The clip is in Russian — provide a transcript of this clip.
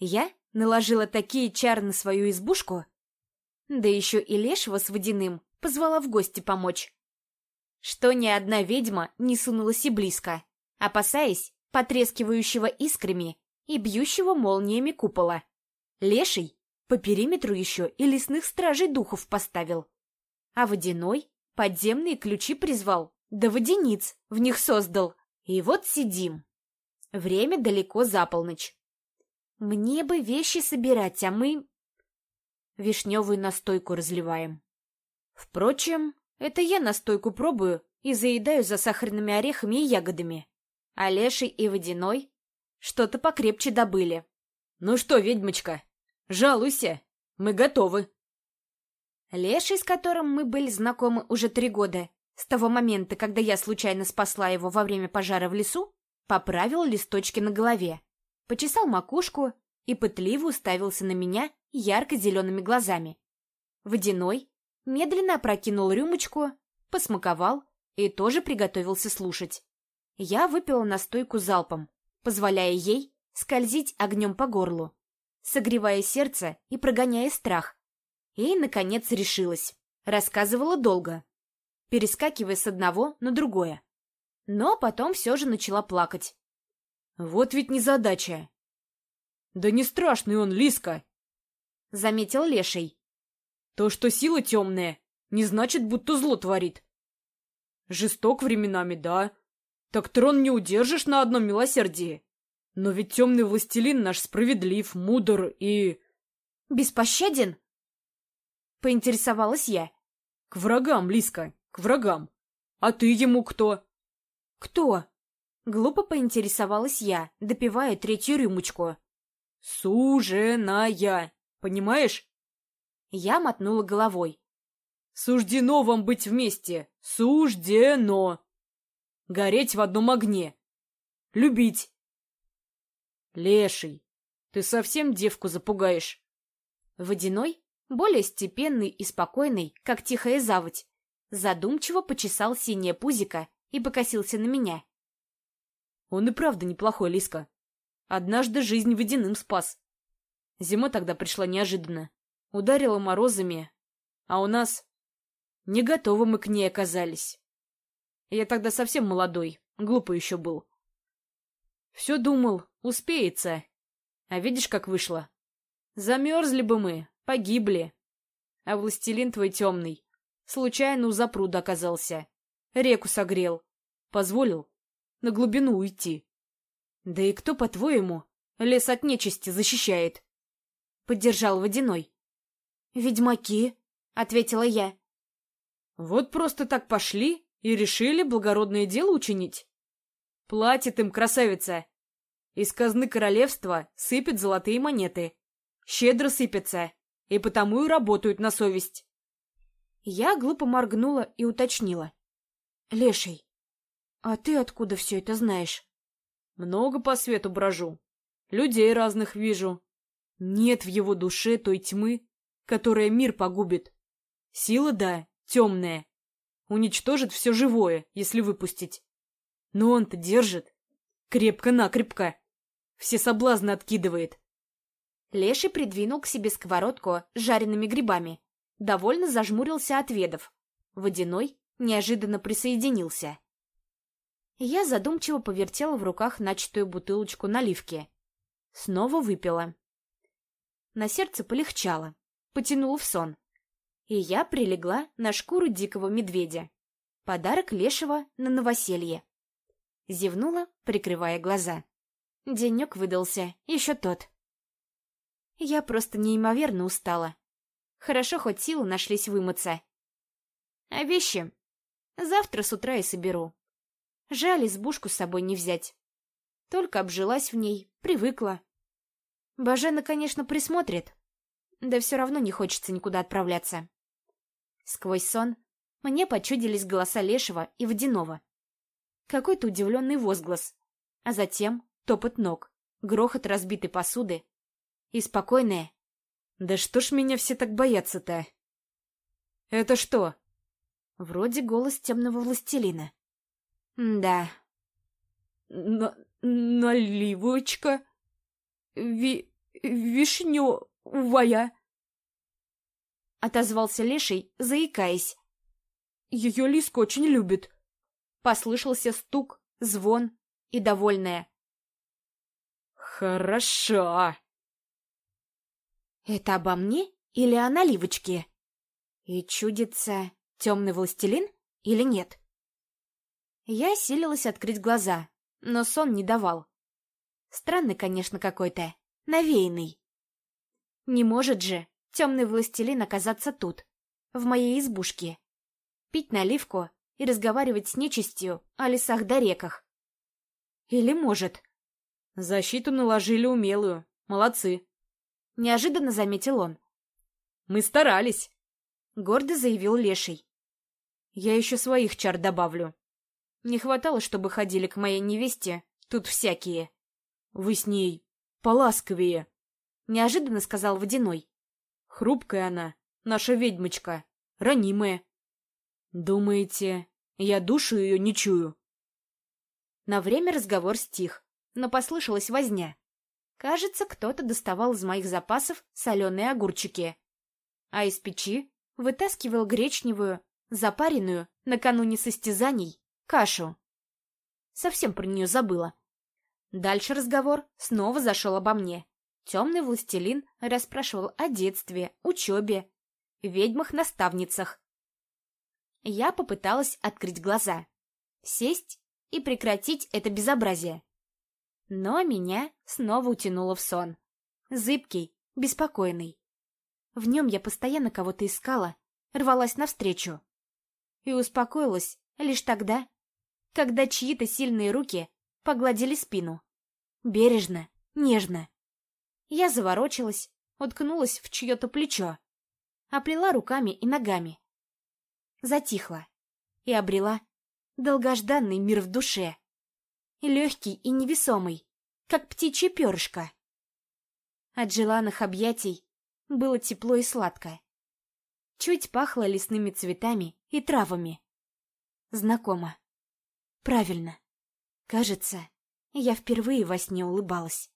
Я наложила такие чары на свою избушку, да еще и Лешего с водяным позвала в гости помочь, что ни одна ведьма не сунулась и близко, опасаясь потрескивающего искрами и бьющего молниями купола. Леший по периметру еще и лесных стражей духов поставил, а водяной подземные ключи призвал, да водяниц в них создал. И вот сидим. Время далеко за полночь. Мне бы вещи собирать, а мы... Вишневую настойку разливаем. Впрочем, это я настойку пробую и заедаю за сахарными орехами и ягодами. А леший и водяной что-то покрепче добыли. Ну что, ведьмочка, жалуйся, мы готовы. Леший, с которым мы были знакомы уже три года, с того момента, когда я случайно спасла его во время пожара в лесу, поправил листочки на голове почесал макушку и пытливо уставился на меня ярко-зелеными глазами. Водяной медленно опрокинул рюмочку, посмаковал и тоже приготовился слушать. Я выпила настойку залпом, позволяя ей скользить огнем по горлу, согревая сердце и прогоняя страх. И, наконец, решилась. Рассказывала долго, перескакивая с одного на другое. Но потом все же начала плакать. Вот ведь незадача. Да не страшный он, Лиска, — заметил Леший. То, что сила темная, не значит, будто зло творит. Жесток временами, да. Так трон не удержишь на одном милосердии. Но ведь темный властелин наш справедлив, мудр и... Беспощаден? Поинтересовалась я. К врагам, Лиска, к врагам. А ты ему кто? Кто? Глупо поинтересовалась я, допивая третью рюмочку. «Суженая, понимаешь?» Я мотнула головой. «Суждено вам быть вместе! Суждено! Гореть в одном огне! Любить!» «Леший, ты совсем девку запугаешь!» Водяной, более степенный и спокойный, как тихая заводь, задумчиво почесал синее пузико и покосился на меня. Он и правда неплохой, Лиска. Однажды жизнь водяным спас. Зима тогда пришла неожиданно. Ударила морозами, а у нас... Не готовы мы к ней оказались. Я тогда совсем молодой, глупый еще был. Все думал, успеется. А видишь, как вышло? Замерзли бы мы, погибли. А властелин твой темный случайно у запруда оказался. Реку согрел. Позволил на глубину уйти. Да и кто, по-твоему, лес от нечисти защищает? Поддержал Водяной. Ведьмаки, ответила я. Вот просто так пошли и решили благородное дело учинить. Платит им красавица. Из казны королевства сыпят золотые монеты. Щедро сыпятся, и потому и работают на совесть. Я глупо моргнула и уточнила. Леший, «А ты откуда все это знаешь?» «Много по свету брожу. Людей разных вижу. Нет в его душе той тьмы, которая мир погубит. Сила, да, темная. Уничтожит все живое, если выпустить. Но он-то держит. Крепко-накрепко. Все соблазны откидывает». Леший придвинул к себе сковородку с жареными грибами. Довольно зажмурился от ведов. Водяной неожиданно присоединился. Я задумчиво повертела в руках начатую бутылочку наливки. Снова выпила. На сердце полегчало, потянуло в сон. И я прилегла на шкуру дикого медведя. Подарок лешего на новоселье. Зевнула, прикрывая глаза. Денек выдался, еще тот. Я просто неимоверно устала. Хорошо, хоть силы нашлись вымыться. А вещи завтра с утра и соберу. Жаль избушку с собой не взять. Только обжилась в ней, привыкла. Бажена, конечно, присмотрит, да все равно не хочется никуда отправляться. Сквозь сон мне почудились голоса Лешего и Водянова. Какой-то удивленный возглас, а затем топот ног, грохот разбитой посуды и спокойное «Да что ж меня все так боятся-то?» «Это что?» Вроде голос темного властелина. Да. На наливочка. Ви вишневая!» Отозвался Леший, заикаясь. «Ее Лиска очень любит!» Послышался стук, звон и довольная. «Хорошо!» Это обо мне или о наливочке? И чудится темный властелин или нет? Я силилась открыть глаза, но сон не давал. Странный, конечно, какой-то, навеянный. Не может же темный властелин оказаться тут, в моей избушке, пить наливку и разговаривать с нечистью о лесах да реках. Или может? Защиту наложили умелую. Молодцы. Неожиданно заметил он. Мы старались. Гордо заявил Леший. Я еще своих чар добавлю. Не хватало, чтобы ходили к моей невесте тут всякие. Вы с ней поласковее. Неожиданно сказал Водяной. Хрупкая она, наша ведьмочка, ранимая. Думаете, я душу ее не чую? На время разговор стих, но послышалась возня. Кажется, кто-то доставал из моих запасов соленые огурчики. А из печи вытаскивал гречневую, запаренную, накануне состязаний, кашу. Совсем про нее забыла. Дальше разговор снова зашел обо мне. Темный властелин расспрашивал о детстве, учебе, ведьмах-наставницах. Я попыталась открыть глаза, сесть и прекратить это безобразие. Но меня снова утянуло в сон. Зыбкий, беспокойный. В нем я постоянно кого-то искала, рвалась навстречу. И успокоилась лишь тогда, когда чьи-то сильные руки погладили спину. Бережно, нежно. Я заворочилась, уткнулась в чье-то плечо, оплела руками и ногами. Затихла и обрела долгожданный мир в душе. Легкий и невесомый, как птичье перышко. От желанных объятий было тепло и сладко. Чуть пахло лесными цветами и травами. Знакомо. Правильно. Кажется, я впервые во сне улыбалась.